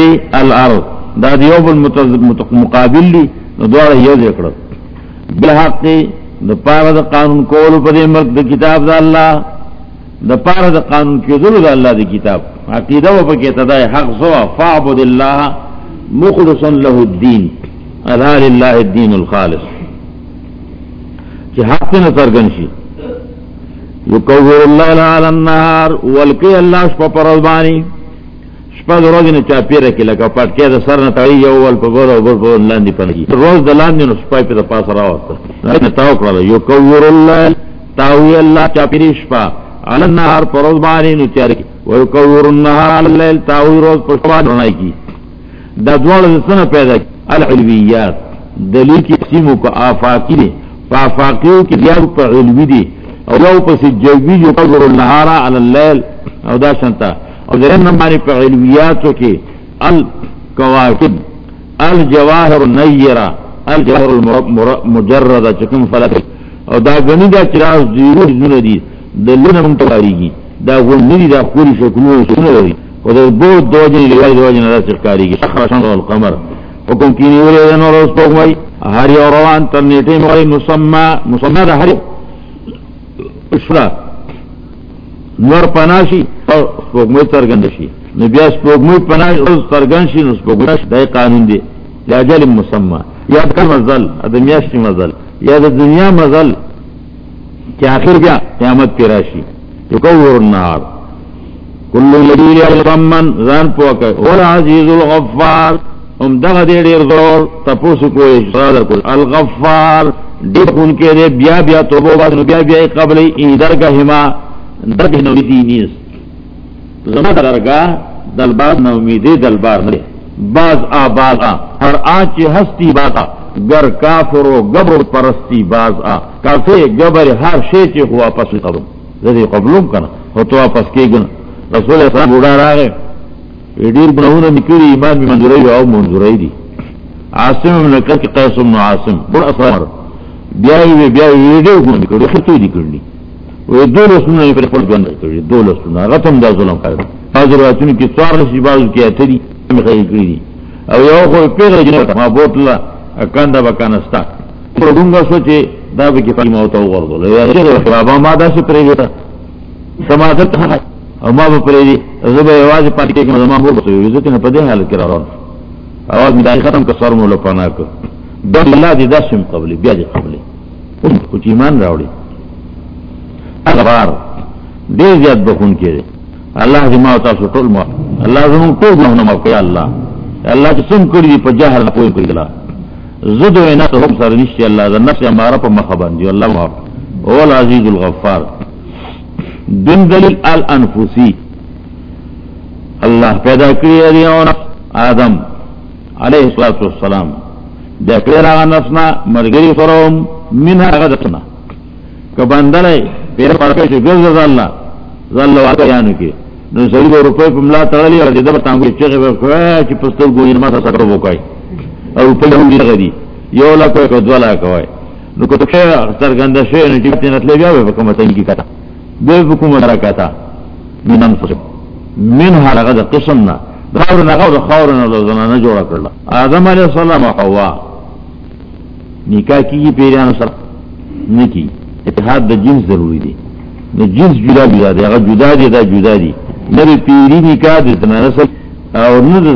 فی الارض. دا دیو بل مقابل لی دوار یو دیکڑا بالحق دا پارا دا قانون کولو پا دی مرک دا کتاب دا اللہ دا پارا دا قانون کی دلو دا اللہ دا کتاب. عقیدہ و پا کہتا دا حق سوا فعبد اللہ مخلصا له الدین. اذا للہ الدین الخالص. چی حق تینا سرگنشی یکوور اللہ لعال النهار والکی اللہ شپا پرزبانی شپا در روزی نے چاپی رکی لکا پاٹکی دا سر نتائی یو وال پا بر و بر بر لاندی پنگی روز دا لاندی نو شپای پی دا پاس راوستا نتاو کرلا یکوور اللہ تاوی اللہ چاپی ری شپا علی النهار پرزبانی نو چارکی ویکوور النهار علی اللیل تاوی روز پر شپا رنائی کی دا دوار دا سن پیدا کی العلویات. دلیل کی قسیمو کا آفاقی دی فافاقیو کی دیارو پا علوی دی او یو پس جوبی جو قدر النهارا علی اللیل. او دا شنتا او درین نمانی پا علویاتو کی الکواکب الجواہر نیرا الجواہر المجرد چکم فلک. او دا گنی دا چراز دیرو جنون دی دلون منتواری گی دا گنی دی دا خوری شکلون سنو دی و دا بود دو جنی لوائی دو جنی دا سرکاری گی شخرشان القمر حکم کینی ولی دنو روز پوگمائی هر یو روان تر نیٹے مغلی مسمع مسمع دا هر اشرا نور پناشی او سپوگموی ترگندشی نبیا سپوگموی پناشی او ترگنشی نو سپوگموی دای قانون دی. یا جل مسمع یا کر مزل ادمیاشتی مزل. یا دا دنیا مزل کی آخر بیا قیامت کی راشی یکور النار کلو لدیر یغضمن زان پوکا والعزیز الغفار. ام دغه دې ډیر زور. تاسو کوی سوال کول الغفار. دې خون کې دې بیا بیا توبه واسو بیا بیا قبل ای درگاه ما درگاه نو دي زما درگاه دلبار نو امیدې دلبار نه باز آباد آ ہر آچ ہستی باتا گر کافر و گبر پرستی باز آ کافی گبر ہر شے چے ہوا پس قبل زدی قبلوم کنا ہو تو واپس کی گنا رسول اللہ صلی اللہ علیہ وسلم بوڑا راگے ډیر ګناهونه نکړي ایمان می منځوري او منځوري دي عاصم من کړ کې قاسم نو عاصم بر اثر بیا وی بیا وی ډیر ګناه نکړي خطو دي کړني و دول سنن یعنی پر خپل ګناه کړی. دول سنن غتم دا ظلم کړی حاضر واتونی کې څوار شي بازو کې اتري مې خې کړی او یو خو پیغله جنہ ما بوتلا کنده بکنستا پرګونګه سوچي دا به کې پېما او تو ورغله یا چې بابا، ما دا څه پرې وتا سماعت او ما بپری دی زبا یواز پاتی که مزمان بور بسوی ویزتی نا پا دی حالت کرا رون آواز می دای ختم که سر مولو پانا که دو اللہ دی دستم قبلی بیا دی قبلی ام کچھ ایمان راوڑی اغبار. دی زیاد بخون که دی اللہ دی ماو تاسو طول ما اللہ زمان کو گناہ نماو که اللہ. اللہ چه سم کردی پا جاہر نپوی کردی اللہ زدو اینا تو حب سر نشتی اللہ دا نفس امارا پا مخبان دی، اللہ ماو اول عزیز الغفار. دن دلیل الانفسی اللہ پیدا کری ادیون آدم. علیہ الصلاة والسلام. دیکھلی راغا نفسنا، مرگری سروم منها غدتنا. کبندلے پیر پرکے چو گز رضا اللہ ظل واقع یانو کی. نو سری کو روپے پہ ملا تغلی اور دیدہ بتانگو چیخی پہ کوئی چی پستر گوئی نماسا سکر بوکائی اور روپے ہم دی غدی یو جی لکوئی کو دو لکوئی نو کو کتو شے سرگندہ شے نٹی بتین اتلے بیا ہوئے فکمتنگی کی کتا. بے حکم درکتا من انفسهم منها لغد قسمنا دار نغو خورنا زنا جوړ کړل آدم علیہ السلام او حوا. نکاح کی پیران سره نکی. اتحاد د جنس ضروری دی. د جنس جدا جدا دی، هغه جدا دی، دا جدا دی. نبی پیری نکاح، د زنانه سره، او نه د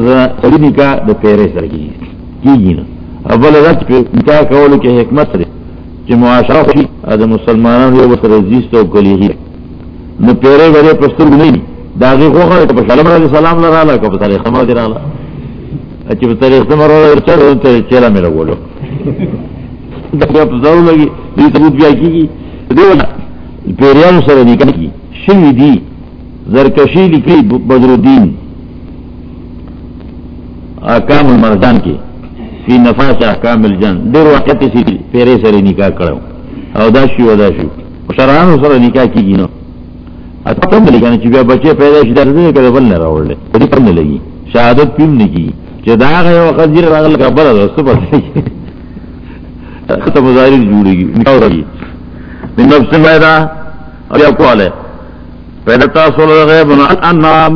سړي نکاح د پیرې سره کیږي. کیږي نه اول راځي په نکاح کولو کې حکمت لري چې معاشره شي د مسلمانانو یو سره زیست او کلیږي. نو پیرے غرے پستر نہیں داغی خو خو ته سلام علیہ السلام لرا لا کو تاریخ ما دی رالا اچ په تاریخ ما رو چر ته چلا میرا بولو دا په زړه لګي دې ته بیا کیږي دیونه پیریان سره نکاح کی شوی دی، زرکشی لکھی بدر الدین۔ احکام المرجان کی فی نفاس احکام الجن۔ دیر وقت سی پیرے سره نکاح کړو او دا شی ودا شو۔ شرعان سره نکاح کی کیږي نو۔ اتم ملي کنه چې بیا بچي پیدا شي درځي کله بل نه راوړل دې پم نه لګي شهادت پم نه کی چې دا هغه وخت جیر راغل خبره ده څه پته ته مظاهر جوړيږي نو راځي من نفس پیدا او یو قواله پیدا تاسو غیب ان انام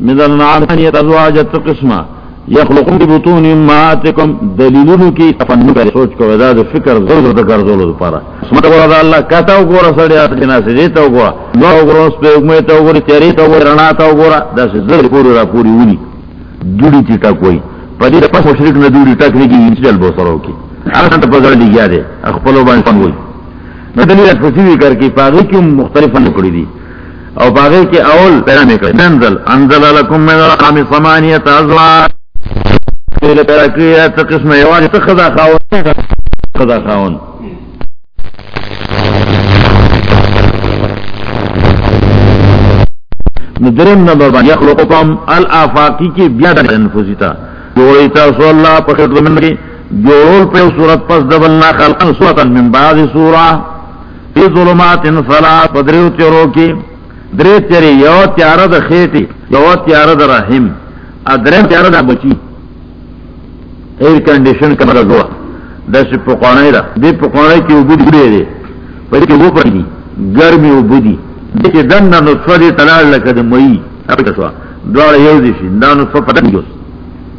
من النعام ان يتزواج قسمه یخلقون کی بطون امہاتکم دلیلونو کی تفنن پر سوچ کو وزاد فکر ضرور در گرزولو پارا۔ سمت گورا دا اللہ کتا ہو گورا سڑی آتا جنا سے دیتا ہو گورا۔ نو ہو گورا، اس پہ اگمیتا ہو گورا تیریتا ہو گورا رناتا ہو گورا۔ دا سے ضرور پوری را، پوری ونی دوڑی تیتا کوئی پدی دا پس مشرک نا دوڑی تکنے کی انچ جل بوسرو کی۔ آسان تا پزر دی. گیا دے اخپلو بان فن ہوئی نو دلیل اتفسیوی کر کی پاگی کیوں مختلف فن کری دی او باغی کے اول پیدا میں کرے انزل انزل لکم من رقام سمانیت ازوار پیدا پیدا کری تا قسم یواز تا خدا خاون خدا خاون ندرم نمبر بان یخلقکم. الافاقی کی بیاد انفوزی تا. جوڑی تا سو اللہ پخیر دمن کی جوڑول پہ صورت پس دبلنا خلقا صورتا من بعد سورہ، فی ظلمات صلاة پدریو تیرو کی درې تیرې یو تیار د خېټي یو تیار د رحم ا درې تیار د ایر کنډیشن کمره دوه د څه په قانې ده دې په قانې کې وګړي ګړي دي په دې کې وو پړي ګرمي وبدي دې کې دنه نو تلال لکه د مې اپې تاسو دوه یو دي شي دا نو څه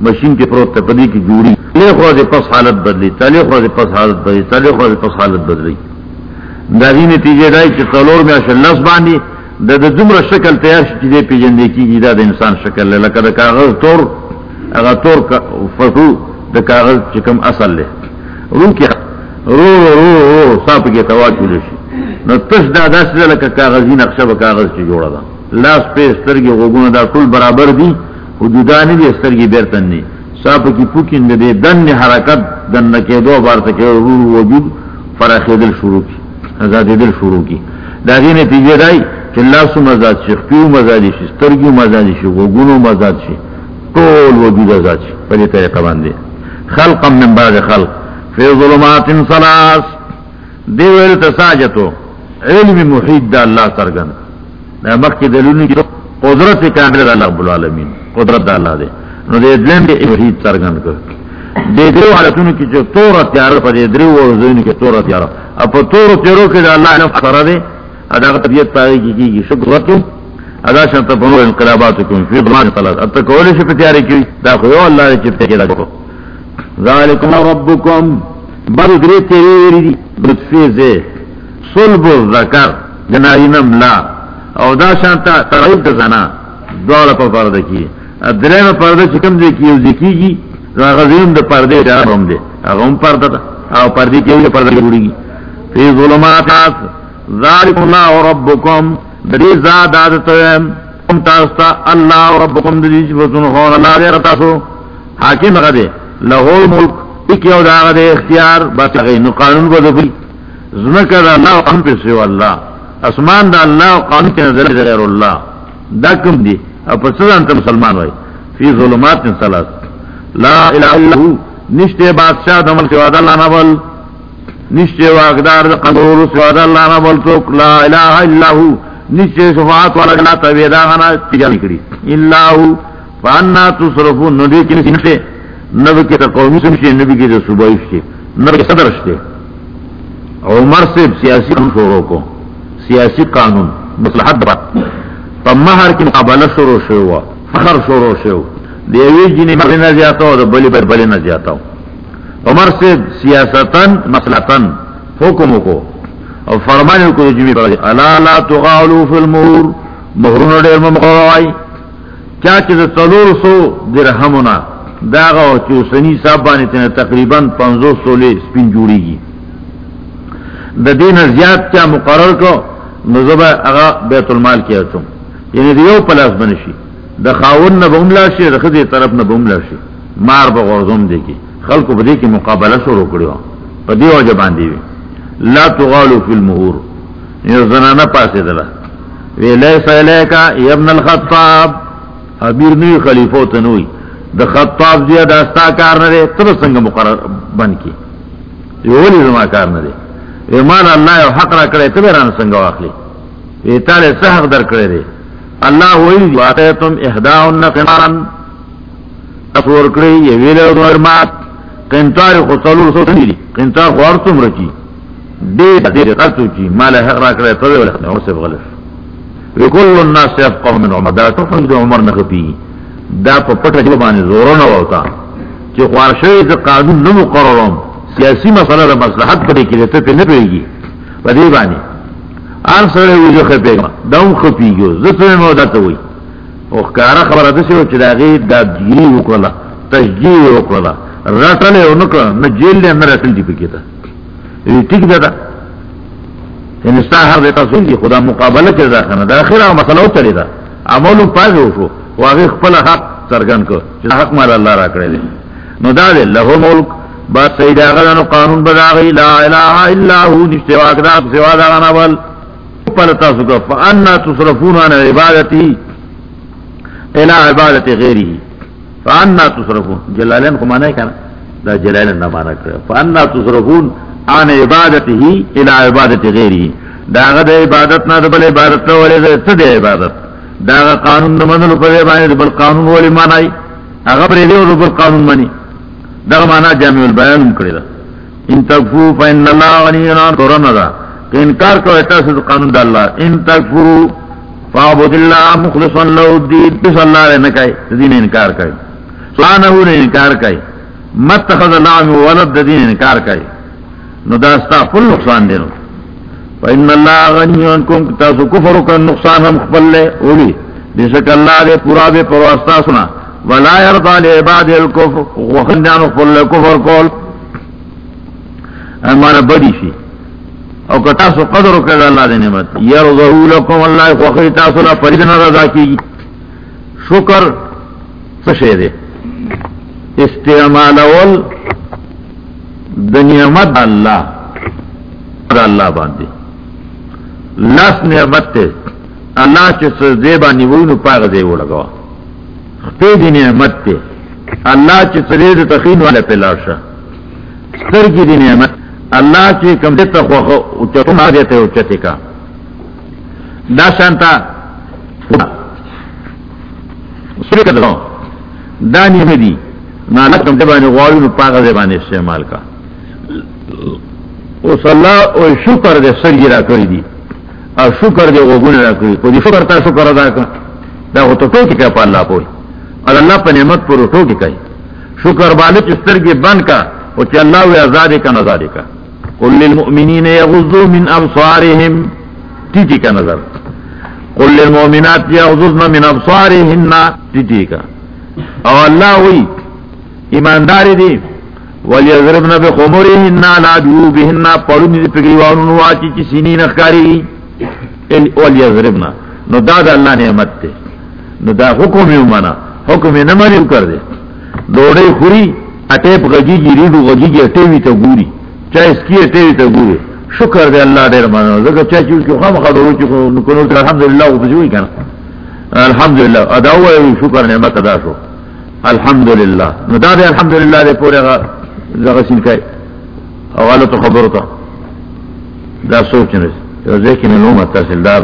پټ دی ماشین کې پروت ته پدې کې جوړي له خو پس حالت بدلی تلې خو دې پس حالت بدلی تلې خو دې پس حالت بدلی۔ دا دې نتیجه دی چې څلور مې اصل نس باندې دا دا دمر شکل تیار شی چیزے پی جندے کی گی، دا دا انسان شکل لے۔ لکا دا کاغذ تور، اگا تور فتو دا کاغذ چکم اصل لے۔ رو کی رو رو رو رو ساپ کے تواجو لشی نو تش دا دا سیدہ لکا کاغذی نقشہ با کاغذ چی جوڑا دا۔ لاس پہ استرگی غوگون دا طول برابر دی۔ حدودانی دی استر استرگی بیرتن نی. ساپ کی پوکین دے دن نی حرکت دن نکے دو بار تکے رو رو وجود فراخی دل شروع کی. ازادی دل شروع کی. دا دی نتیجے دائی چې لاس مزاد شي خپل مزاد شي سترګو مزاد شي وګونو مزاد شي ټول وجود مزاد شي په دې طریقه باندې. خلق من بعد خلق. فی ظلمات ثلاث. دی ویل تساجتو علم محیط دا اللہ سرگن دا مکی دلونی کی قدرت کامل دا اللہ رب العالمین. قدرت دا اللہ دے. نو دے دلین دے محیط سرگن کر دے درو حالتونو کی جو تورا تیارا پا دے درو ورزونی کی تورا تیارا اپا تورا تیارو کی دا اللہ نفس سر دے ادا طبیعت پاگی کی کی شکر رتو ادا شانت پنو انقلابات کن فی بلان صلاة اب تک اولی شپ تیاری کی دا خویو اللہ نے چپتے کی دا کو ذالکم ربکم. بر دری تیری دی لطفی زی صلب الذکر. جنائنم لا او دا شانتا ترعیب دا زنا. دوارا پا پرده کی درین پرده چکم دے کی او زکی گی غزیم دا پرده دا هم دے اغم پرده دا او پرده کی او پرده کی فی ظلمات آس، ذالک اللہ ربکم دری زاد آدت کم تاستا اللہ ربکم دری چبتون خون اللہ دے رتاسو حاکم غدے لہو الملک اکیو دا غدے اختیار بات غی نو قانون با دبی زنکر دا اللہ قانون پر سیو اللہ۔ اسمان دا اللہ قانون کی نظر غیر اللہ۔ دا کم دی اپا صدا انتا مسلمان وائی فی ظلمات صلاة لا الہ اللہ نشتے بادشاہ دمال سوا دا اللہ نبال نشچے واقدار قدور سواد اللہ نا بلتوک لا الہ الا ہو نشچے صفات والا گنا تبیدہ غنا تجانی کری اللہ ہو فانا تصرفو ندی کی نسنشتے نبی کی تقومی سنشتے نبی کی صبحی شتے نبی کی صدر شتے عمر سے سیاسی قانون شروع کو. سیاسی قانون. مصلحت بات پا مہر کی مقابلہ شروع شروع فخر شروع شروع دیوی جنی مغلی نہ زیادہ ہو بلی بر بلی نہ زیادہ ہو عمر سے سیاستن مسلطن حکم کو اور فرمان کو جمی پڑا اللہ لا تغالو فی المور مہرون ڈیر مقوائی کیا چیز تلور سو درہمنا داغا چو سنی صاحب بانی تینا تقریباً پنزو سو لے سپین جوڑی گی دا دین زیاد کیا مقرر کو نظبہ اغا بیت المال کیا چون یعنی دیو پلاس بنشی دا خاون نہ بملا شی رخدی طرف نہ بملا شی مار بغرزم دے کی خلق بدی کی مقابلہ شروع کرو پدی ہو جبان دی لا تغالو فی المہور یہ زنانہ پاسے دلا وی، لیسا الیکا یبن الخطاب. حبیر نوی خلیفو تنوی دا خطاب زیا داستا کار ندے تب سنگ مقرر بن کی یہ اولی زما کار ندے وی مان اللہ حق را کرے تب ران سنگ واخلی وی تالے سحق در کرے دے اللہ وی واتیتم احداؤن قنارن تصور کرے یہ ویلے ورمات قنطار خو څلور سو دی. قنطار خو ارتم تم رچی دې دې قرتو چی مال حق را کړی ته ویل نو څه غلط وکل الناس يفقه من عمر دا ته عمر نه خپي دا پا پٹا جو بانی زورو نو ہوتا چی خوارشوی دا قانون نمو قرارم. سیاسی مسئلہ دا مصلحت پڑی کلی تو پی نپوئی گی پا دی بانی. آن سرے ہوئی جو خپی دا ام خپی گیو زسر مو دا توئی اخکارا خبر دسی ہو چی دا غیر دا جیلی وکرلا. تشجیل وکرلا. رٹلے او نکرا جیل لے اندر دی پکی تا. یہ ٹک دا دا یعنی انستا ہر دیتا سن دی خدا مقابلہ چی دا خانا دا خیر آگا مسئلہ ہو چلی دا. عملو پاگے ہو شو. واغی خپل حق سرگن کو. چی حق مال اللہ را کرے دے نو دا دے لہو ملک. با سید آگا نو قانون بدا غی. لا الہ الا ہو. نشتے واقدا سوا دا غنا بل پل تاسو کو فانا تصرفون عن عبادتی الہ عبادت غیری فانا تصرفون، جلالین کو مانا ہے کنا دا جلالین نہ مانا کرے۔ فانا تصرفون عن عبادتی الہ عبادت غیری دا غد عبادت نہ دبل عبادت نہ ولے دے عبادت؟ دا قانون نہ منلو پدے باندې بل قانون ولی معنی هغه پرې دی بل قانون مانی دا معنا جامع البیان کړی دا۔ ان تکفو فین الله غنی عن قران دا۔ کہ انکار کو ایسا سے قانون دا اللہ۔ ان تکفو فعبد اللہ مخلصا له الدین۔ بس اللہ نے کہے دین انکار کرے سبحانه نے انکار کرے متخذ الله ولد دین انکار کرے نو دا استا فل نقصان دینو۔ فإن الله غني عنكم۔ تاسو كفر کا نقصان ہم خپل لے۔ اولی بیشک اللہ دے پورا دے پر سنا۔ ولا يرضى لعباد الكفر۔ وخندان خپل لے کفر کول۔ ہمارا بڑی سی۔ او کہ تاسو قدر کر اللہ دے نعمت. يرضى لكم الله وخری تاسو لا فرض رضا کی شکر سشے دے استعمال اول دنیا مت اللہ اللہ باندھے لس نعمت تے اللہ چے سجدے بانی وی نو پاگ دے وہ لگوا پی دی. نعمت تے اللہ چے سجدے تخین والے پہ لارشا سر کی دی نعمت اللہ چے کم دیتا خواہ اچتو ما دیتے اچتے کا دا شانتا سر کدلو دا نعمت دی نا لکم دے بانی غواری نو پاگ دے بانی استعمال کا۔ اس اللہ او شکر دے سر گرا کری دی۔ او شکر دے وہ گن رکھئی کو شکر تا، شکر ادا کر۔ دا وہ تو ٹوکی کا پالا پوئی اور اللہ پہ نعمت پر ٹوکی کہی شکر والے چستر کے بن کا، وہ چ اللہ ہوئے آزادی کا نظارے کا۔ کل للمؤمنین یغضوا من ابصارهم تیتی کا نظر۔ کل للمؤمنات یغضضن من ابصارهن تیتی کا۔ او اللہ ہوئی ایمانداری دی۔ ولیضربن بخمرهن لا جوبهن پڑھنی دی پگریوانو نواچی چی سینی نخکاری ضربنا نو دا دا اللہ نعمت تے نو دا حکم یو منا۔ حکم نہ کر دے۔ دوڑے خوری اٹیپ گجی جی ریڈو گجی جی اٹیوی تا گوری۔ چاہے اس کی اٹیوی تا شکر دے اللہ دیر مانا زکر چاہے چیز کی خواہ مخواہ دوڑے چکو نکنو تا الحمدللہ، وہ پسی ہوئی کنا الحمدللہ، ادا ہوا ہے، شکر، نعمت ادا شو۔ الحمدللہ۔ نو دا دے الحمدللہ دے پورے زغسین کئی اوالو تو خبر تا۔ دا سوچ نرس لیکن نوم تحصیلدار۔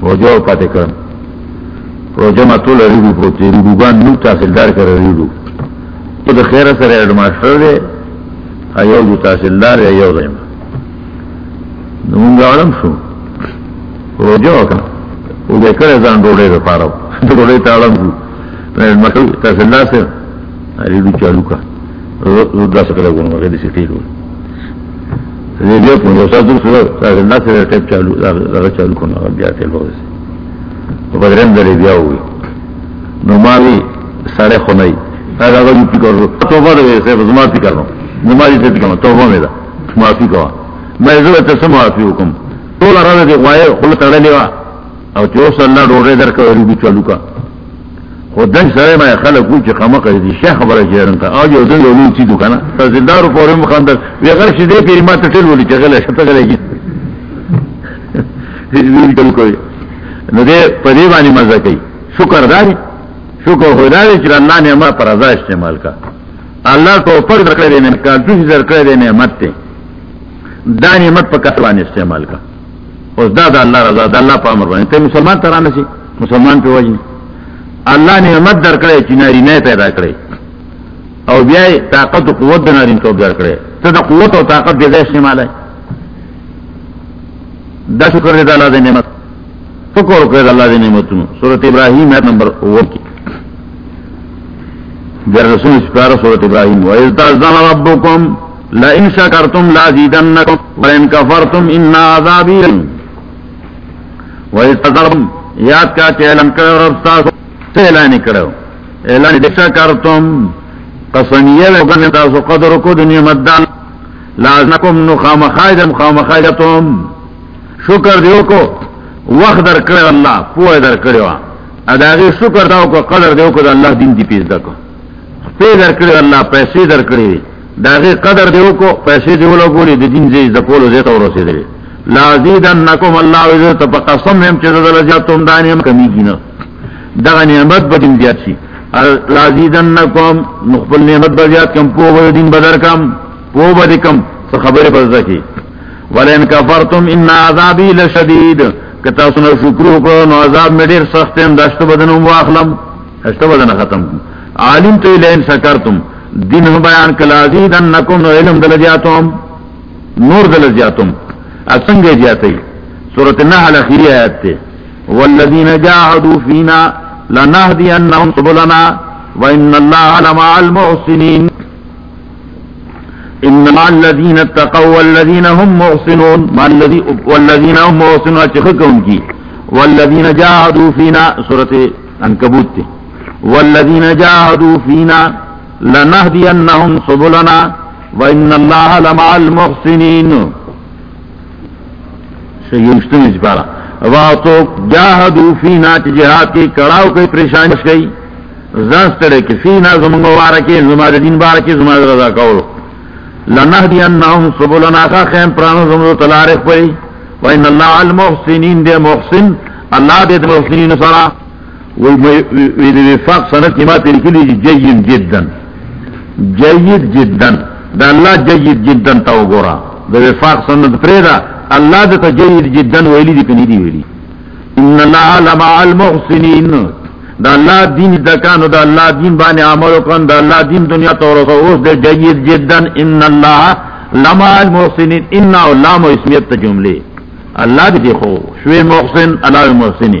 پروجو پاتے کر پروجو ما طول ریڈو پروتی ریڈو گان نو تحصیلدار کر ریڈو تو دا خیر سر ایڈ دے۔ ایو جو تحصیلدار ایو دیم. نمونگا علم شو. پروجو کنا او دے کر ازان روڑے دا پارو روڑے تا علم شو. ایڈ ماشتر تحصیلدار سے ریڈو چالو کا. رو دا سکر گونو مغیر دی سکتی رو ریڈیو کو یو ساتھ دوسرا اللہ سے ٹیپ چالو لگا چالو کو نہ بیا تے لو سے. بدرن درے بیا ہوئی نو ماوی سارے خنائی اگر اگر یو پکر رو توبہ دے سے زما پی کرو نمازی سے پکر توبہ میرا معافی کوا۔ میں زو تے سم معافی حکم۔ تو لرا دے غوائے خل تڑے لیوا۔ او جو صلی اللہ ڈورے در کا ریڈیو چالو کا۔ خودن سره ما خلک کو چې قمه کوي دي شیخ خبره جوړن کا او یو دن یو لون چیدو کنه تزیدار پورې مخاندر۔ وی غر شي پیری ما ته ټول ولي چې غله شته غلې دې دې کوي نو دې په دې باندې مزه شکر داري شکر خدای چې الله نه ما پر رضا استعمال کا۔ الله تو پر درکړې نه کا دې درکړې نه نعمت ته دا نعمت په کټوان استعمال کا۔ اوس دا د الله رضا د الله په امر باندې ته مسلمان ترانه شي مسلمان په وجه اللہ نے مت در کرے چناری نئے پیدا کرے اور بیا طاقت و قوت نارین تو در کرے دا قوت اور طاقت دے دے استعمال ہے۔ دا شکر دے دا اللہ دے نعمت۔ شکر کرے دا اللہ دے نعمت صورت ابراہیم ہے نمبر وہ کی۔ در رسول سپارہ سورت ابراہیم وَإِذْ تَعْزَنَ رَبُّكُمْ لَإِنْ شَكَرْتُمْ لَازِيدَنَّكُمْ وَإِنْ كَفَرْتُمْ إِنَّ عَذَابِي وَإِذْ تَعْزَنَ یاد کا کہ اعلان کرو رب تاسو سے اعلان کرو؟ اعلان دکشا کرتم قسمیہ لگن تاسو قدر کو دنیا مدان لازنکم نو خام خائدم خام خائدتم شکر دیو کو، وقت در کرے اللہ پوئے در کرے اداغی شکر داو کو، قدر دیو کو، دا اللہ دین دی پیز دکو پی در کرے اللہ پیسے در کرے داغی قدر دیو کو پیسے دیو لگو لی دی دین زی زپولو زیتا و رسی دے لازیدنکم اللہ وزیت پا قسم ہم چیز دل جاتم دانی ہم کمی کی نا. نعمت بدین دیات سی لازیدنکم نخبل نعمت بدیات کم، پو با دین بدر کم، پو بدی کم سخبر پر زکی. ولین کفرتم ان عذابی لشدید. کتا سن شکر کو، نو عذاب میں ډیر سخت ہیں دشت بدن و دشت بدن ختم عالم تو لین شکرتم دین بیان کلا زید انکم نو علم دل جاتم. نور دل جاتم. اسنگ جاتے. سورۃ النحل اخری آیت تے. والذین جاهدوا فینا لنهدینهم سبلنا وان الله لمع المحسنین. انما الذين اتقوا والذين هم محسنون. ما الذي والذين هم محسنون. اتخذهم کی؟ والذين جاهدوا فينا سورة عنكبوت والذين جاهدوا فينا لنهدينهم سبلنا وان الله لمع المحسنين شیوشتن اجبارا واتو جاہدو فینا چی جہاد کی کڑاو کئی پریشانش گئی. زنسترے کی فینا زمانگو بارکی زمان دین بارکی زمان رضا کولو. لنهدینهم سبلنا کا خیم پرانو زمرو تلارخ پئی وین اللہ المحسنین دے محسن، اللہ دے محسنین سرا. وفاق سنت کی ماتی لکلی جی جید جدن. جید جدن. دا اللہ جید جدن تاو گورا. دا وفاق سنت پریدا، اللہ دا جید جدن ویلی دی کنی دی ویلی. ان اللہ لمع المحسنین. دا اللہ دین دکان دا اللہ دین بانے عمل کن، دا اللہ دین دنیا تو رسو اس دے جید جدن. ان اللہ لما المحسنین. ان اللہ اسمیت جملے. اللہ بھی دیکھو، شوی محسن اللہ محسنی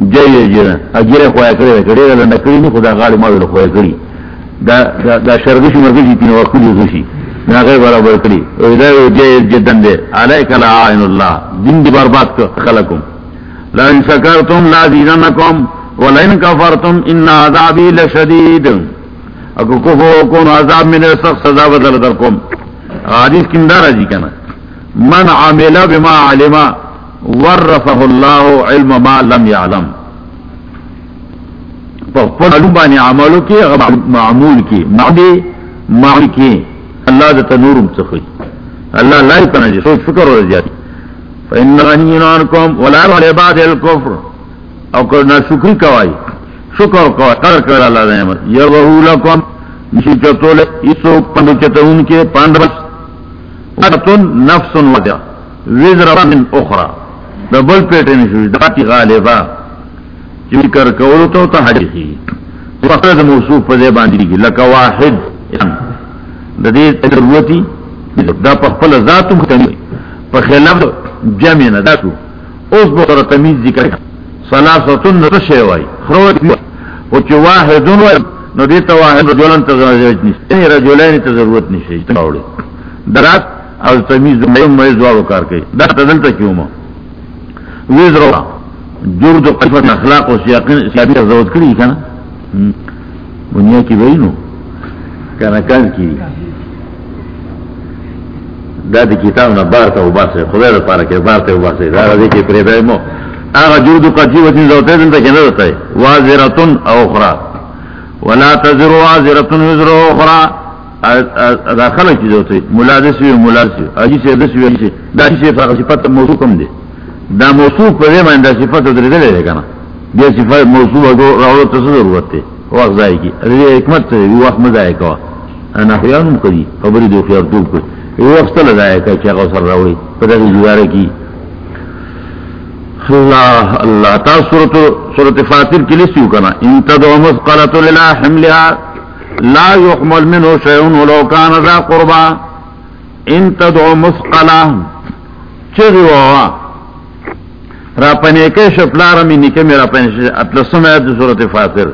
جې جې اګره خوا کړه کړه نه کړی نو خدا غالي ما له خوا کړی دا دا شرګش مرګي په وخت کې شي نه غیر برابر کړی او دا جې جدن دې علیک لا عین الله. دین دې برباد کړ خلکم لا ان شکرتم لا زیدنکم ولئن کفرتم ان عذابی لشدید. اگر کفر کون عذاب میں نے سخت سزا بدل در کم حدیث کندار جی کنا. من عمل بما علم ورفه الله علم ما لم يعلم. معلوم بانی عملو کی معمول کی معدی معمول کی اللہ دتا نورم سخی اللہ لا یکنا جی سوچ فکر ہو جاتی فإن غنین عنکم ولا عباد الكفر. او کر نہ شکری کوائی شکر کوا کر کر اللہ نعمت. یرہو لکم. نشی چطول اسو پندو چطون کے پاند بس. اتن نفس ودیا وزر من اخرى. دا بل پیٹے نشوی داتی غالبا. چوی کر کولو تو تا حدیثی فقر دا موصوف پا دے باندی کی. لکا واحد. دا دے ضرورتی. دا پا خپل ذاتم ختمی پا خلاف جمع نا دا تو بطر تمیز ذکر سلاستن نتشے وائی. خروت او چی واحدون وائی. نو دیتا واحد رجولن تضرورت نیست این رجولین تضرورت نیست تاوڑی درات او تمیز میم مریض دوارو کار کئی. دا تدلتا کیوں ما؟ ویز رو جرد و قفت اخلاق و سیاقین سیابی تضرورت کری کنا. بنیا کی بئی نو. کنا کن کی. دا دی کتاب نا بارتا و باسه خدای دا پارا که بارتا و باسه دا دی که پریبای مو. اغا جود قدی وزن زوتے دن تک نہ ہوتا ہے. وازرتن اخرى ولا تزر وازرتن وزر اخرى دا خلق چیز ہوتے ملادس وی ملادس وی اجی سے دس وی اجی سے. دا اجی سے فاق صفت موضوع کم دے. دا موضوع پر دے من دا صفت در دلے دے کنا. بیا صفت موضوع اگو راولو تصد ضرورت تے وقت زائی کی. ادھے حکمت تے وقت مزائی کوا. نحویانم کری. خبری دو خیار توب کری. ایو وقت لگایا کہ چاہ غصر روڑی پتہ کی جوارے کی. اللہ اللہ. تا صورت صورت فاتر کی لسیو کنا. ان تدعو للا حملها لا يحمل منه شيء ولو كان ذا قربا. ان تدعو چغی ووا را پنے کے شپلار میں نکے میرا پنے اطلسم ہے صورت فاتر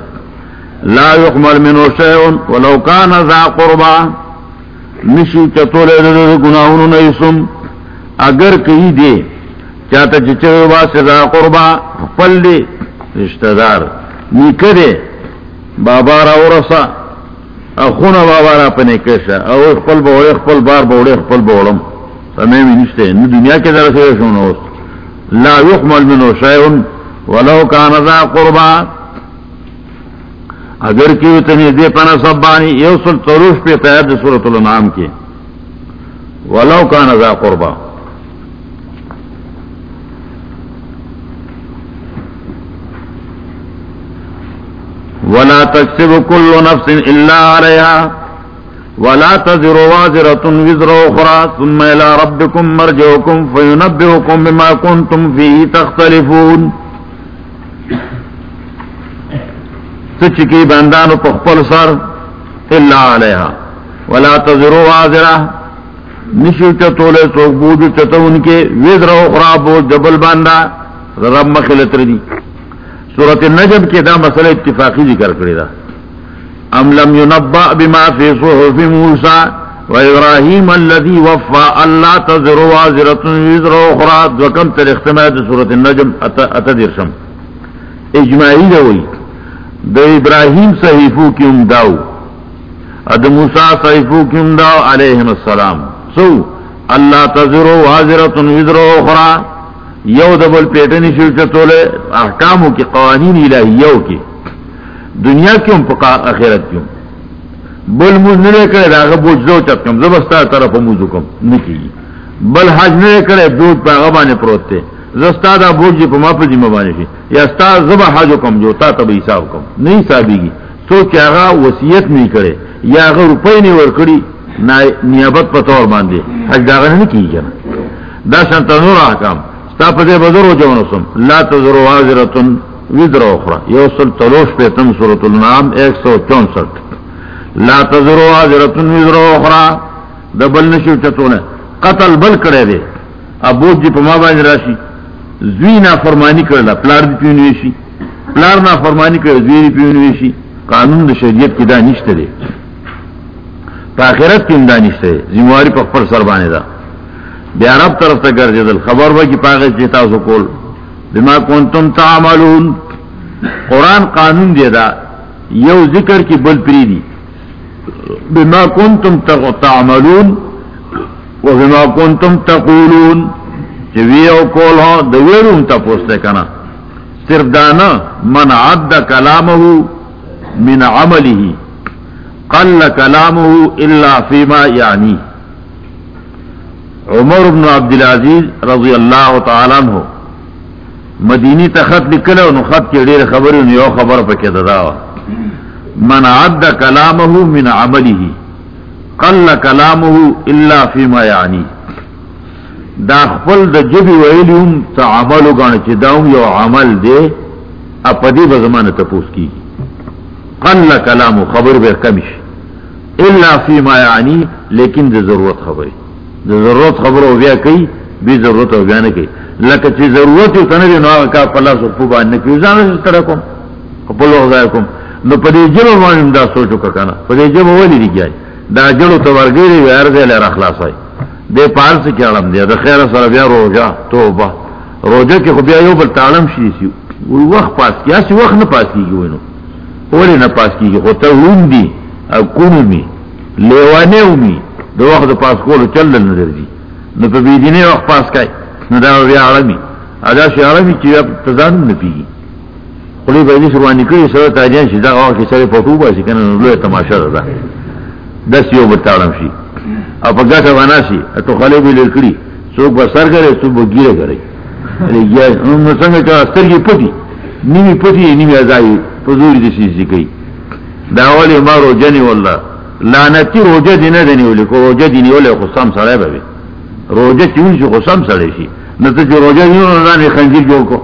لا يحمل منه شيء ولو كان ذا قربا. نشی چطولے چطول گناہون نیسم. اگر کہی دے چاہتا چچے با سزا قربا پل دے رشتہ دار. نیکہ دے بابا را ورسا. اخونا بابا را پنے کشا او اخپل بوڑے اخپل بار بوڑے اخپل بوڑم. سمیمی نشتے، نو دنیا کے در سے شون ہوست لا یخمل منو شیعن ولو کان ذا قربا. اگر کیو تنی دے پنا سبانی یو سل تروش پہ تیاد سورت الانعام کی۔ ولو کان ذا قربا۔ ولا تكسب كل نفس الا عليها۔ ولا تزر وازرة وزر اخرى ثم الى ربكم مرجعكم فينبئكم بما كنتم فيه تختلفون سچکی بندان پخپل سر الا عليها ولا تزر وازرة نشو چتولے سوک بود چتو ان کے وزر اخرى بود جبل باندہ رب مخلط ردی صورت نجم کے دا مسئلہ اتفاقی ذکر کرے دا ام لم ينبأ بما في صحف موسى وابراهيم الذي وفى الله تزر وازرة وزر اخرى وكم تر اختماع صورت النجم. اتدرشم اجماعی دا وی دا ابراہیم صحیفو کی امداو اد موسیٰ صحیفو کی امداو علیہم السلام. سو. اللہ تزر وازرة وزر اخرى یو دبل پیٹنی شو چتولے احکاموں کی قوانین الہیوں کی. دنیا کیوں پکا اخیرت کیوں؟ بل موز نلے کرے راغ بوجھ دو چپکم زبستا طرف موزو کم، نکی بل حج نلے کرے بوجھ پا غبانے پروتے۔ زستا دا بوجھ جی پا ما پا جی مبانے شی۔ یا ستا زبا حجو کم جو، تا تب حساب کم۔ نہیں حسابی گی۔ سو کہ آغا وسیعت نہیں کرے۔ یا آغا روپے نہیں ورکڑی نیابت پا طور باندے۔ حج داغا نہیں کی جانا۔ دا شانتا نور آکام ستا تا پدے بدر جو نسم لا تزر وازرتن وزر اخرى. یوصل تلوش پہ تم سورت النام ایک سو چونسٹھ. لا تزر وازرتن وزر اخرى. دبل نشو چتونے. قتل بل کرے دے. ابود جی پما باندھ راشی. زوی نا فرمانی کرلا پلار دی پیونویشی پلار نا فرمانی کرلا زوی دی پیونویشی قانون دا شریعت کی دا نشتے دے. پا آخرت کی دا نشتے دے. زمواری پا پر سر بانے دا. بیا رب طرف تا گرجے دل. خبر با کی پاگے چیتا جی سو کول بما کنتم تعملون. قرآن قانون دے دا، یو ذکر کی بل پری دی. بما کنتم تعملون و بما کنتم تقولون. چوی او کول ہو دویرون تا پوستے کنا. صرف دانا، من عد کلامه من عمله قل کلامه الا فيما یعنی. عمر بن عبد العزیز رضی اللہ تعالیٰ عنہ مدینی تخت لکل و نخط کی دیر خبر یو خبر پہ کے ددا من عد کلامه من عمله، قل کلامه الا فيما یعنی. دا خپل د جبی ویلیم تا عملو گانا چی داوم یو عمل دے اپدی بزمان تپوس کی قل کلامو خبر بے کمش الا فيما یعنی لیکن دے ضرورت خبری ضرورت خبر ہو گیا کئی بھی ضرورت ہو گیا نہیں لک چی ضرورت ہی کنری نو کا پلا سو پو باندھ کی جان اس طرح کو پلو ہو گیا کم نو پدی جب دا سوچو کا کنا پدی جب ولی دی دا جڑو تو ور گئی ویر دے لے رخلاص ہے دے پال سے کیا علم دا خیر سر بیا روجا توبہ روجا کے خبیا یو بل تعلم شي سی وہ پاس کیا سی وقت نہ پاس کی گئی نو ولی نہ پاس کی گئی ہوتا ہوں دی او کومی لیوانے اومی دو وقت پاس کول چل نظر دی نو په بيدینه وخت پاس کای نو دا بیا عالمي ادا شي عالمي چې تزان نه پیږي خلی به دې شروع کړی سره تاجان شي دا وخت کې سره پټو باسي کنه نو له تماشا ده دس یو بتاړم شي او په ګټه ونه شي ته خلی به لکړي څوک به سر کرے څوک به ګیره کرے یا نو څنګه چې سترګې پټي نیمه پټي نیمه ځای په زوري دي شي کوي دا اولی مارو جنی والله لعنتی روجه دی نه دی نیولی که روجه دی نیولی خسام سره ببی. روجه چون شی خسام سره شی. نتا چه روجه دی نیولی خنجیر جو کو.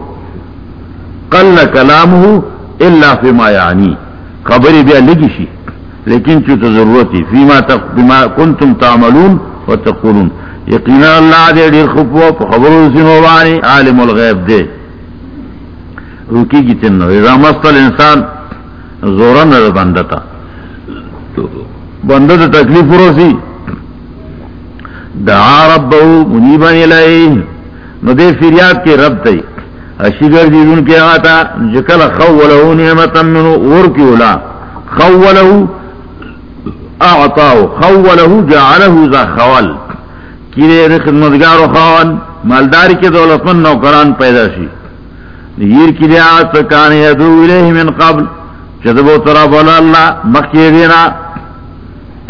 قل کلامه الا فی ما یعنی. خبری بیا لگی شی. لیکن چو تا ضرورتی. فی ما, تق... ما کنتم تعملون و تقولون. یقینا اللہ دے دیر خبو پا خبرو سنو بانی. عالم الغیب دے. روکی کی تنو اذا مستل انسان زورن رد بندتا. بندہ دا تکلیف روسی دعا ربہو منیبان الہی. نو دے فریاد کے رب تی. اشگر جیدون کے آتا، جکل خولہو نعمتا منو اور کی اولا خولہو اعطاو خولہو جعلہو ذا خول کیرے خدمتگار و خوان مالداری کے دولت من نوکران پیدا شی. ہیر کی ریاض کان یدو الیہ من قبل. چدبو ترا بولا اللہ مخی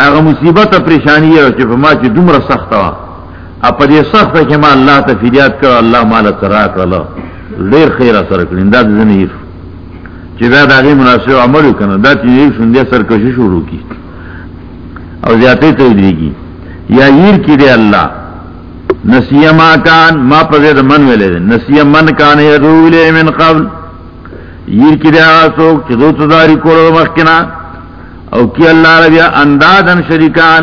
دینا اگر مصیبت پریشانی ہے چی فما چی دمر سخت وا اپا دی سخت ہے ما اللہ تا فریاد کر اللہ مالا تراک اللہ لیر خیر اثر کرن دا زنیر چی دا دا غی مناسب عملو کنا دا چی ایک سندے سرکشی شروع کی. او زیادتی تیدری کی. یا ایر کی دے اللہ. نسی ما کان، ما پزید من ویلے دے. نسی من کان یدو لے من قبل. ایر کی دے آسوک چی دو تداری کولو مخکنا. او کی اللہ ربیا اندادن شریکان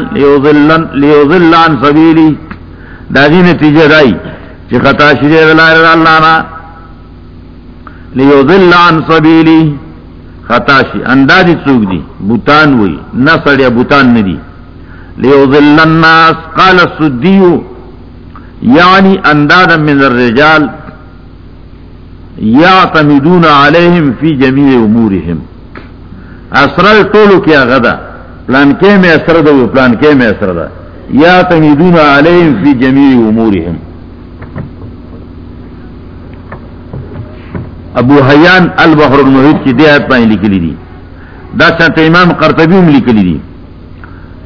لیوظلان سبیلی. دا دی نتیجہ دائی، چی خطا شریع اللہ اللہ. نا لیوظلان سبیلی. خطا شی اندادی سوک دی، بوتان وی نصر یا بوتان ندی. لیوظل الناس، قال السدیو. یعنی اندادا من الرجال. یعتمدون علیہم فی جمیع امورہم. اسرار طولو کیا غدا پلان کے میں اثر دا پلان کے میں اثر دا. یعتمدون علیہم فی جمیع امورہم. ابو حیان البحر المحید کی دیات پائیں لکلی دی. دا سنت امام قرطبی قرطبیم لکلی دی.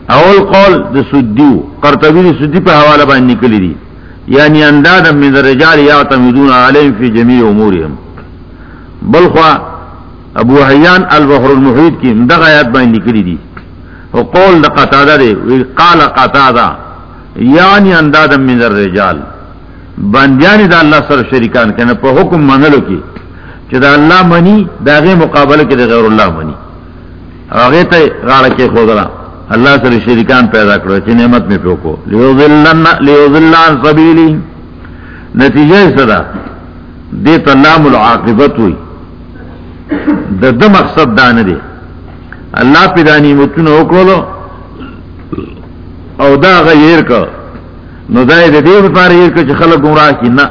اول قول د سدیو. قرطبی دی سدی په حواله باندې نکلی دی. یعنی انداد من الرجال یعتمدون علیهم فی جميع امورهم بل خوا ابو حیان البحر المحیط کی دغه آیات باندې نکلی دی او قول د قتاده دی قال قتاده یعنی انداد من الرجال. بندیان د الله سره شریکان کنه په حکم منلو کې. چې د الله منی دغه مقابله کې د غیر الله منی. هغه ته غاړه کې خودلا اللہ سے شریکان پیدا کرو چی نعمت میں پوکو لیوزلان سبیلی نتیجہ صدا دیت اللہ العاقبت ہوئی دا دا مقصد دان دے اللہ پی دانی متن اوکرو او دا غیر کا نو دا دا دے بپار ایر کا چی خلق گمراہ کی نا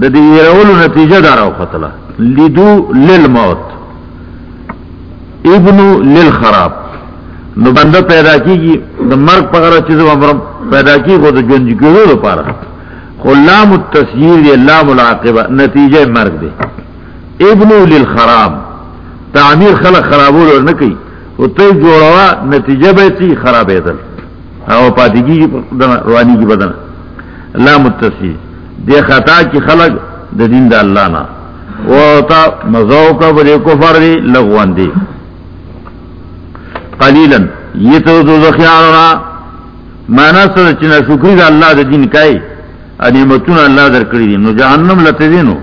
دا دی ایرولو نتیجہ دارا و خطلا لیدو للموت. ابنو للخراب. نو بندہ پیدا کی گی نو مرگ پکڑا چیز ومرم پیدا کی کو تو جنج گرو دو پارا خو لام التصیر دے لام العاقبہ نتیجہ مرگ دے ابنو للخراب. تعمیر خلق خرابو لور نکی او تی جوڑوا نتیجہ بیتی خراب ایدل او پاتگی کی روانی کی بدن۔ لام التصیر دے خطا کی خلق دے دین دا اللہ نا۔ وہ تا مزو کا بڑے کفر دی، لغوان دی۔ قلیلا، یہ تو دو زخیارنا مانا سر چنا شکری دا اللہ دا دین کئی۔ انیمتون اللہ در کری دی۔ نو جہنم لتے دینو۔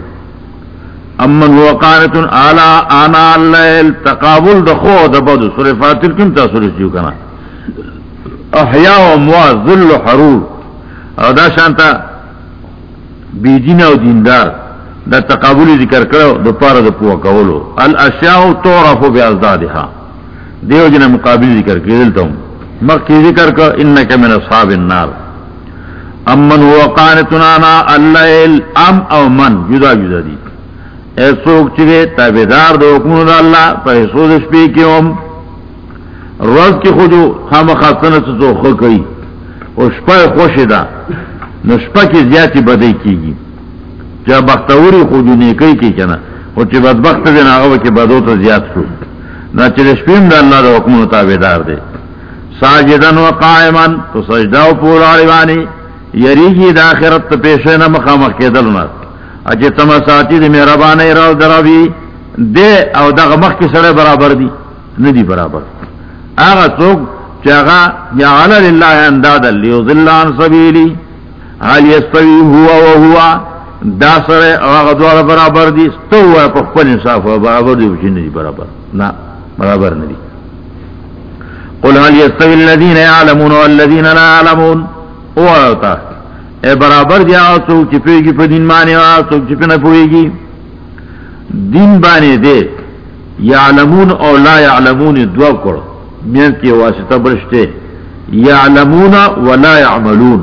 امن هو قانتون آلا آنا اللیل تقابل دا خو دا بدو سور فاتر کم تا سور کنا؟ احیاء و امواز ذل حرور. او دا شانتا بی دین و دیندار دا تقابلی ذکر کرو دا پارا دا پوا کولو. الاشیاء تورفو بی ازدادها دیو جن مقابل ذکر کی دلتا ہوں مکی ذکر کا انکا من اصحاب النار. امن ہوا قانتنانا اللیل ام او من. جدا جدا دی. اے سوک چگے تابدار دو حکمون دا اللہ پا حسود شپی کی ام روز کی خودو خام خاصن سو خو کئی، او شپا خوش دا، نو شپا کی زیادی بدئی کی گی۔ جا بختوری خودو نیکی کی کنا، او چی بدبخت دینا آگا کی بدو تا زیاد شو۔ نہ چرشپیم دا اللہ دا حکم تابدار دے۔ ساجدن و قائمن، تو سجدہ و پورا روانی یریگی دا آخرت پیشے نہ مخامخ کے دلنا اچھے تم ساتی دے میرا بانے رو درابی دے او دا غمخ کی سڑے برابر دی، ندی برابر. آغا چوک چاگا جعل للہ اندادا لیوزل عن سبیلی حال یستوی ہوا و ہوا، دا سر آغا دوارا برابر دی، ستو ہوا پا خپل انصاف برابر دی، وچی ندی برابر. نا، برابر ندی. قل حال یستوی الذین یعلمون والذین لا یعلمون؟ او آتا اے برابر دی آغا سوک چی پیگی پا دین مانی آغا سوک چی پی نپویگی؟ دین بانی دے، یعلمون او لا یعلمون دو کرو مین کی واسطہ برشتے، یعلمون ولا یعملون۔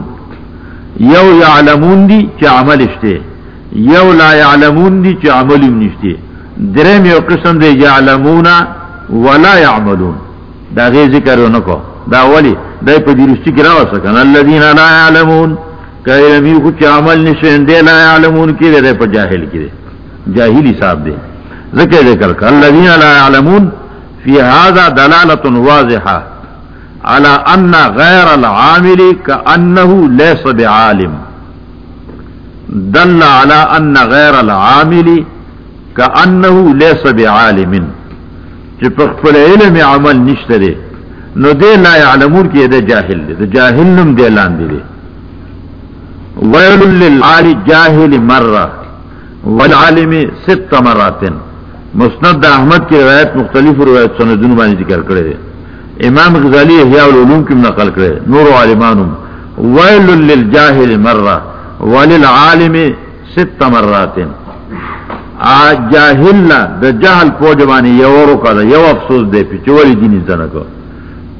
یو یعلمون دی چا عمل اشتے، یو لا یعلمون دی چا عمل نشتے درم یو قسم دے، یعلمون ولا یعملون۔ دا غی ذکر نکو، دا ولی، دا پا دیرستی کی راو سکن اللذین لا یعلمون۔ کہ علمی کچھ عمل نشن دے لا یعلمون کی دے پا جاہل کی دے۔ جاہلی صاحب دے۔ ذکر ذکر کہ اللذین لا یعلمون فی هذا دلالة واضحة على أن غير العامل كأنه ليس بعالم۔ دل على أن غير العامل كأنه ليس بعالم۔ جب علم عمل نشتري نو دے لا يعلمون کی دے جاہل دے۔ جاہل نم دے لان دے۔ ویل للعال جاہل مرہ والعالم ست مراتن مسند احمد کی روایت مختلف روایت سندون بانی ذکر کرے دے امام غزالی احیاء العلوم کی نقل کرے نور و علمان ویل للجاہل مرہ وللعالم ست مرات۔ آج جاہل لا دا جہل پوجبانی یورو کا دا، یو افسوس دے پی چولی دینی زنکو۔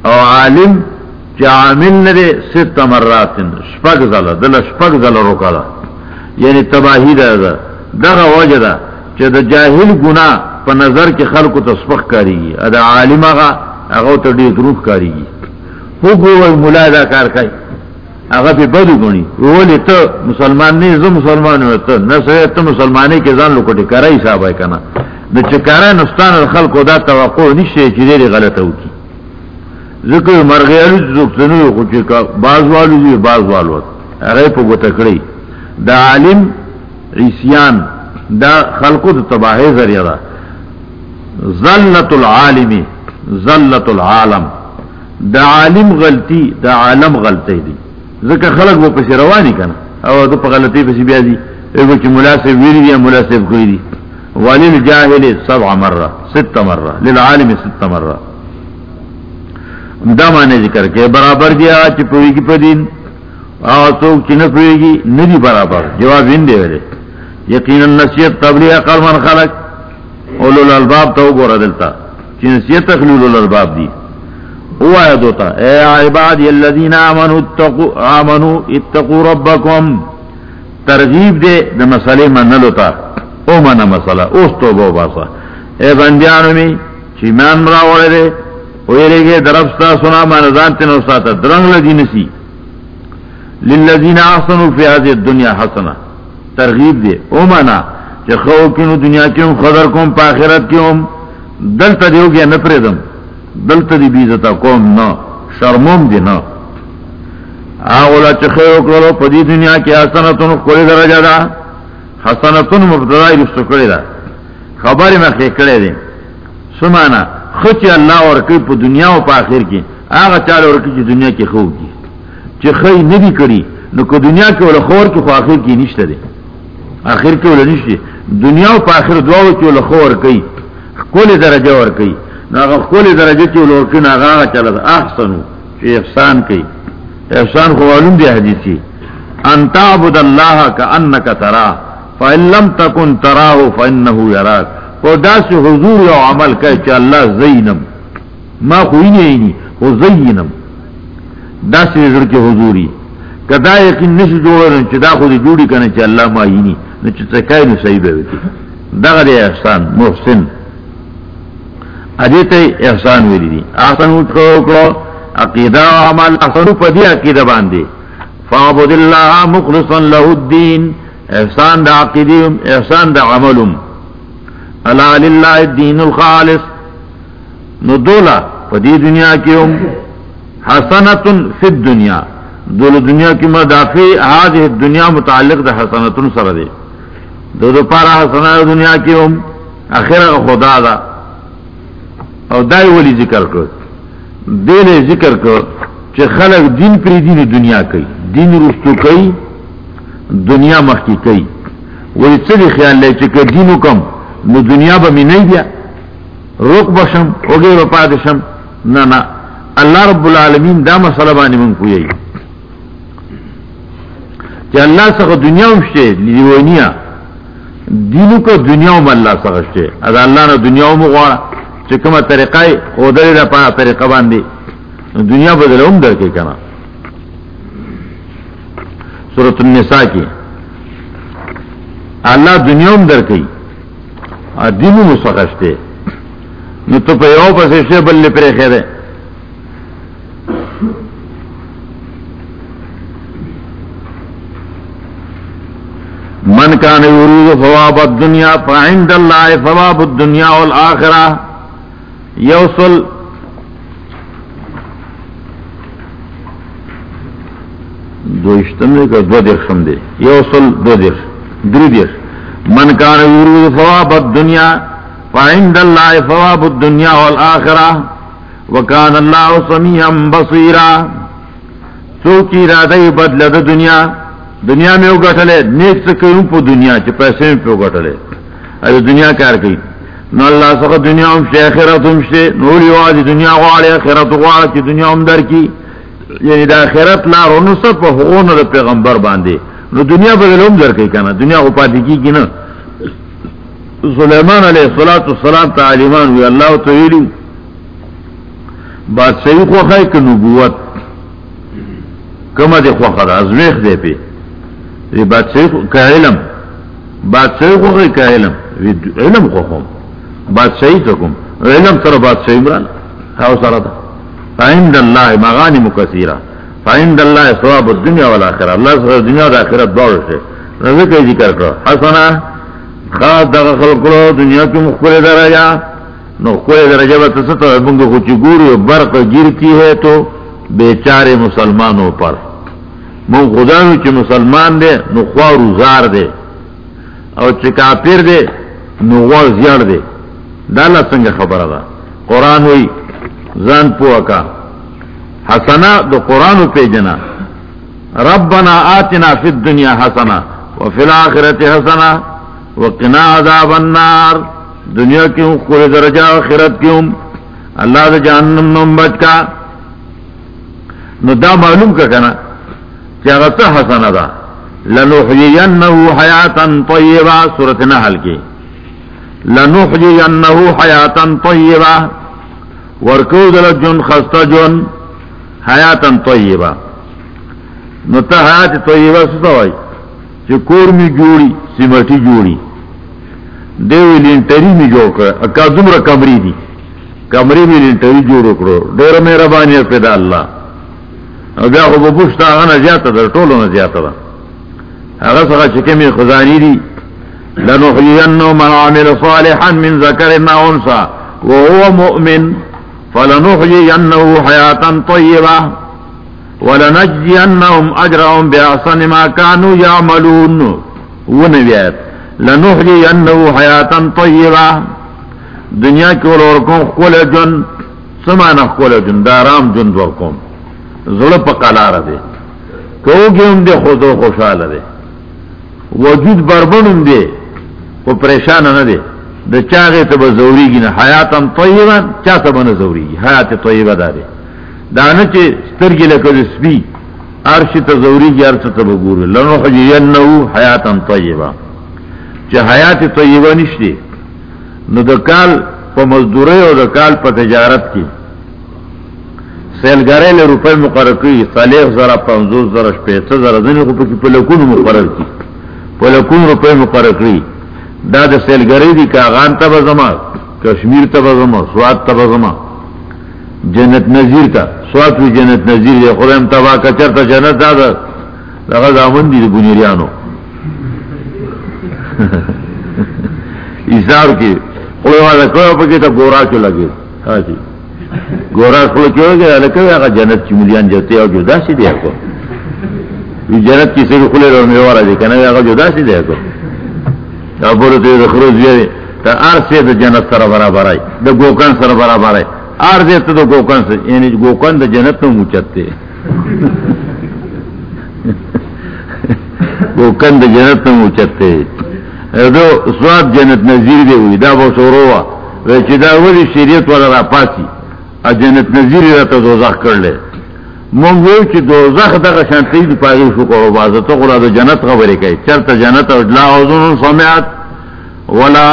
او عالم چا عامل ندے ست مرات شپک زل دل شپک زل روکا دا۔ یعنی تباہی دا دا۔ دا وجہ دا چې د جاهل ګنا په نظر کې خلکو ته سپخ کاریږي ا د عالم هغه هغه ته ډیر دروغ کاریږي هو ګوي مولا دا کار کوي هغه په بدو غني ولې ته مسلمان نه زه مسلمان یم ته نه سره ته مسلمانې کې ځان لوکټي کارای حساب وای کنه د چکارا نستان خلکو دا توقع نشي چې ډېر غلطه وکي ذکر مرغیالو زوکتنو خو چې باز والو دی باز والو هغه په ګوته کړی. د عالم عیسیان، دا خلقو دا تباہ ذریعہ دا ذلت العالم ذلت العالم. دا عالم غلطی، دا عالم غلطی دی. ذکر خلق وہ پسی روانی کنا او دو پا غلطی پسی بیا دی ایگو چی ملاسب ویری دی ملاسب کوئی دی ولیل جاہل سبع مرہ ست مرہ للعالم ست مرہ دا معنی ذکر کے برابر دیا چی پوئی کی پا دین آو تو چی نپوئی گی ندی برابر جواب ان دے ویلے۔ یقینا نصیحت تبلیغ عقل من خلق اولو الالباب تو گورا دلتا۔ چی نصیحت تخلیل الالباب دی۔ او آیت ہوتا اے عبادی اللذین آمنوا اتقو, آمنوا اتقو ربکم۔ ترغیب دے دا مسئلے من نلوتا او من مسئلہ اوس تو بو باسا۔ اے بندیانو می چی مان مرا دے ویرے گے دربستا سنا مانزان تنو ساتا درنگ لدی نسی. للذین آسنوا فی حضی الدنیا حسنہ ترغیب دے. او مانا کہ خو کیوں دنیا کیوں خدر کوم پاخرت کیوں؟ دل تا دیو گیا نپرے دم دل تا دی بیزتا کوم نا. شرموم دی نا. آغولا چه خیر اکرلو پا دی دنیا کی حسنتون کولی درجہ دا. حسنتون مبتدائی رستو کری دا. خبری مخی کری دی سمانا، خچی اللہ ورکی پا دنیا و پا آخر کی، آغا چال ورکی چی دنیا کی خوب کی. چی خی ندی کری، نو کو دنیا کی ولا خور کی خو آخر کی نشتا دی. آخر کے وہ نشی دنیا پا آخر دعا کی وہ خور کئی کول درجہ ور کئی نو نہ کول درجہ کی وہ کی ناغا چلا احسن کہ احسان کئی. احسان کو علوم دی حدیثی. ان تعبد اللہ کا انک ترا فان لم تکن تراه فانه يراك کو داس حضور و عمل کہ چ اللہ زینم. ما کوئی نہیں ہو زینم. داس نظر کے حضوری. کدا یقین نش جوړن چې دا خو دې جوړی کنه چې الله ما یې نو چې څه نو صحیح به وي دا غره احسان، محسن. اجته احسان ویلی دي احسان وکړو عقیده او عمل، احسان په دې عقیده باندې فعبد الله مخلصا له الدين احسان د عقیده احسان د عملم. الا لله الدين الخالص. نو دولا په دنیا کې هم حسنه فی الدنیا. دول دنیا کی مدافع آج دنیا متعلق دا حسنت سر دے. دو دو پارا حسنا دنیا کی ام اخیر خدا دا. او دائی ولی ذکر کر. دل ذکر کو چې خلق دین پر دین دنیا کوي دین رستو کوي دنیا مخکی کوي وای څه خیال لای چې دینو کم. نو دنیا به می نه بیا روک بشم اوګه په پادشم نه نه الله رب العالمین دا مسله باندې مونږ کوی چې الله څخه دنیا وشته لیونیا دینو کو دنیا او الله څخه شته ادا الله نه دنیا او مغوا چې کومه طریقه خدای دا په طریقه باندې دنیا بدلوم درکې کنه سورۃ النساء کی اللہ دنیا میں در کئی دینوں میں سکشتے نو تو پہ یو پسے بلے پرے خیر ہے من کا نور فواب الدنیا فعند اللہ فواب الدنیا والآخرہ. یوصل دو اشتم دے کا دو درشم دے یوصل دو درش دری درش من کان یورود فواب الدنیا فعند اللہ فواب الدنیا والآخرہ وکان اللہ سمیعا بصیرا چوکی رادی بدل دا دنیا دنیا میں اگٹلے نیک سکیوں پو دنیا چی پیسے میں پو گٹلے ای دنیا کار کی نو اللہ سخ دنیا ہم شے خیرت ہم شے نولی وادی دنیا غوالے خیرت غوالے چی دنیا ہم در کی یعنی دا خیرت لا رونو سب پا حقون دا پیغمبر باندے نو دنیا بدل ہم در کی کنا، دنیا کو پاتی کی کی نا سلیمان علیہ الصلوۃ والسلام تعلیمان وی اللہ تعالی بادشاہی خو خای کہ نبوت. کما دے خو خدا ازمیخ دے پہ یہ بادشاہی کا علم. بادشاہی خو خای کا علم. علم خو خو بادشاہی تکم علم سر بادشاہی مران. ہاو سر دا. فعند اللہ مغانم کثیرہ فعند اللہ ثواب الدنیا والآخرہ اللہ سر دنیا والآخرہ دور سے نظر ذکر ذکر کرو حسنہ خاص دغه خلکو دنیا کې مخکره درجه نو کوئی درجہ بتا ستا ہے منگو کچھ گوری برق گرتی ہے تو بیچارے مسلمانوں پر. من خدا نو چی مسلمان دے، نو خواہ روزار دے. او چی کافر دے، نو غوار زیار دے. دالا سنگ خبر دا قرآن ہوئی، زان پوکا. حسنا دو قرآن پہ جنا ربنا آتنا فی الدنیا حسنا وفی الاخرت حسنا وقنا عذاب النار. دنیا کیوں کوئی درجہ آخرت کیوں؟ اللہ دا جہنم نم بچ کا. نو دا معلوم کا کنا کہ اگر تا دا. لنحیینہو حیاتا طیبا سورت نحل کی. لنحیینہو حیاتا طیبا ورکو دل جن خستا جن. حیاتا طیبا نو تا حیات طیبا ستا ہوئی؟ کہ کور میں جوڑی، سمٹی جوڑی۔ دیو لینٹری می جوڑ کر، اکا دمرا کمری دی۔ کمری می لینٹری جوڑ کرو۔ ډیر مهرباني پیدا الله او بیا خو بوشتا غنه زیاته در ټولو نه زیاته ده هغه څنګه چې خزانی دي لنحيينه من عمل صالحا من ذكر او انثى وهو مؤمن۔ فلنحيينه حياه طيبه ولنجزينهم اجرهم باحسن ما كانوا يعملون. ونبيات لنحری انہو حیاتا طیبا دنیا کی ورکوں خول جن، سمانا خول جن، دارام جن ورکوں ظلپ قلار دے کہو گے ہم دے خود و خوشحال دے وجود بربن ہم دے وہ پریشان نہ دے دا چاگے تب زوری گی نا حیاتا طیبا چا تب نا زوری گی حیات طیبا دا دے دانا چے سترگی لکل سبی عرش تا زوری گی عرش تا بگور لنحری انہو حیاتا طیبا چې حیات طیبه نشته، نو د کال په مزدوري او د کال په تجارت کې سیلګری له روپې مقرر کړي صالح زرا 50 زرا 50 زرا دنه خو په لکونو مقرر کړي په لکونو روپې مقرر کړي دا د سیلګری دی کاغان ته زما، کشمیر ته زما سواد ته زما. جنت نذیر ته. سواد وی جنت نذیر دی. خدایم تبا کچر ته جنت دا دا دغه ځامن دي ګونیریانو ایسار کی کوئی والا کوئی پکی تا گورا چو لگے ہاں جی. گورا کھلو کیوں گیا لکھو آقا جنت چی ملیان جاتے اور جدا سی دیا کو جنت کی سر کھلے رہو میرے والا دیکھا نا آقا جدا سی دیا کو اب بولو تو خروج یہ تا آر سے جنت سر برابر آئی دا گوکان سر برابر آئی آر دیتا تو گوکن سے یعنی گوکن دا جنت نو موچتے گوکن دا جنت نو موچتے دو سواد جنت نظیر دے ہوئی دا با سوروا ویچی دا ولی شریعت والا را پاسی ا جنت نظیر را تا دوزخ کر لے مونگ ویو چی دوزخ دا شانتی دی پاگی شو کرو بازا تو قرآ دا جنت خبری کئی چرتا جنت لا اوزنون سمیات ولا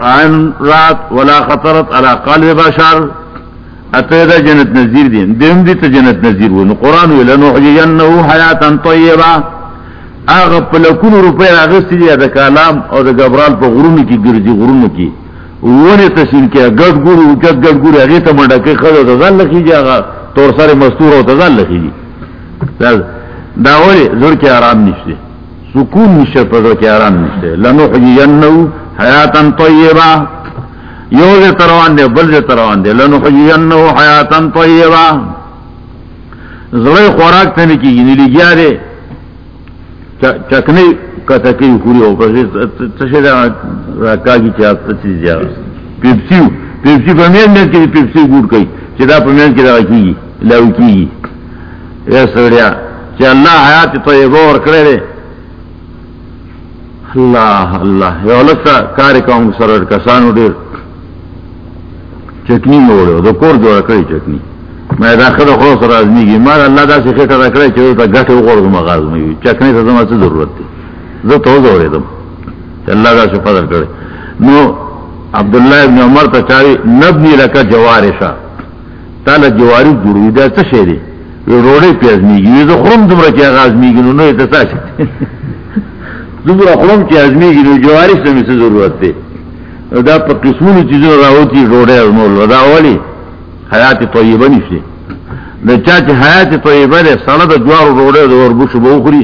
عین رات ولا خطرت على قلب بشر. اتیدا جنت نذیر دین دیم دی ته جنت نذیر و نو قران ویل نو حیاتا طیبه. اغه پلکون روپے راغستی دی د کلام او د غبرال په غرونو کې ګرځي، غرونو کې. ونه تسین کې ګډ ګورو، ګډ ګډ ګورو هغه ته منډه کې خدای د ځل لخي تور سره مستور او ته ځل لخي دا وری زور کې آرام نشته سکون نشته په زور کې آرام نشته لنو حیانه حیاتا طیبه یو دے تروان دے، بل دے تروان دے. لنو حیینو حیاتن طیبا زرے خوراک تنے کی گی، نیلی گیا دے. چکنے کتکی کوری ہو پر تشے دے راکا کی چاہت تچیز جا پیپسیو. پیپسی پر مین مین کی پیپسی گوڑ کئی چدا پر مین کی دا کی گی لو کی گی۔ اے سڑیا چا اللہ حیات طیبا اور کرے دے۔ اللہ اللہ۔ یہ لگتا کاری کام سرر کسانو دیر۔ چٹنی موڑو دو کور جوڑا کری چٹنی میں داخل خو سر آزمی گی۔ مار اللہ دا سی خیٹا دا کری چوڑا تا گھٹ وقور دو مغاز میں چکنی تا زمان سے ضرورت تی زو تو زوڑے دم۔ اللہ دا سی فضل کرے۔ نو عبداللہ ابن عمر تا چاوی نبنی لکا جوارشا تالا جواری جوری دا تشے دی وی روڑے پی ازمی گی وی زو خرم دمرا چی آغا ازمی نو نو اتسا چی دمرا خرم چی ازمی گی نو جواری سے میں سے ضرورت تی دا پا قسمونی چیزوں راوتی روڑے ازمول دا اولی حیات طیبہ نیشتے دا چاچ حیات طیبہ دے سالت جوار روڑے دا وربوش بوخری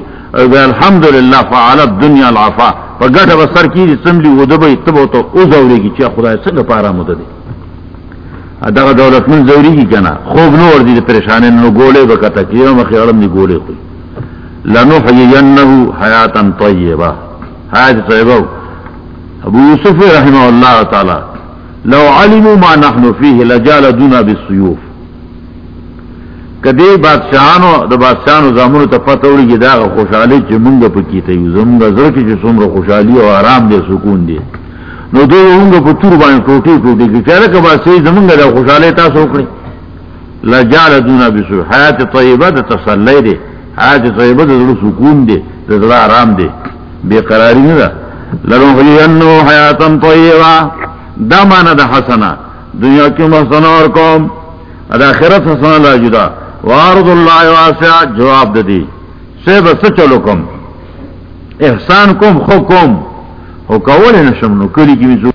دا الحمدللہ فعالت دنیا العفا. پا گٹا بسر کی دی سملی و دبا اتبا تو او زوری کی چیا خدا سنگ پارا مدد دا دولت من زوری کی کنا خوب نو وردی دی پریشانے نو گولے بکا تکیرم و خیالم دی گولے خوی لنو حیینہو حیاتا طیبہ حیات طیبہ ابو یوسف رحمہ اللہ تعالی. لو علموا ما نحن فيه لجالدونا بالسيوف کدی بادشاہانو د بادشاہانو زامنو ته پته وړي چې دا خوشحالي چې مونږ په کې ته یو، زمونږ زړه کې چې څومره خوشحالي او آرام دی، سکون دی. نو دوی مونږ په تور باندې ټوټي ټوټي کې کله کبا سي زمونږ د خوشحالي تاسو کړی لجال لجالدونا بالسيوف حیات طیبه د تسلی دی. حیات طیبه د زړه سکون دی، د زړه آرام دی. بے قراری نه ده. لنحیینو حیاتن طیبا دا مانا دا حسنا دنیا کی محسن اور قوم. ادا خیرت حسنا لا جدا. وارد اللہ واسع جواب دی۔ سے بس چلو کم احسان کم خو کم۔ ہو کول نشم نو، کلی کی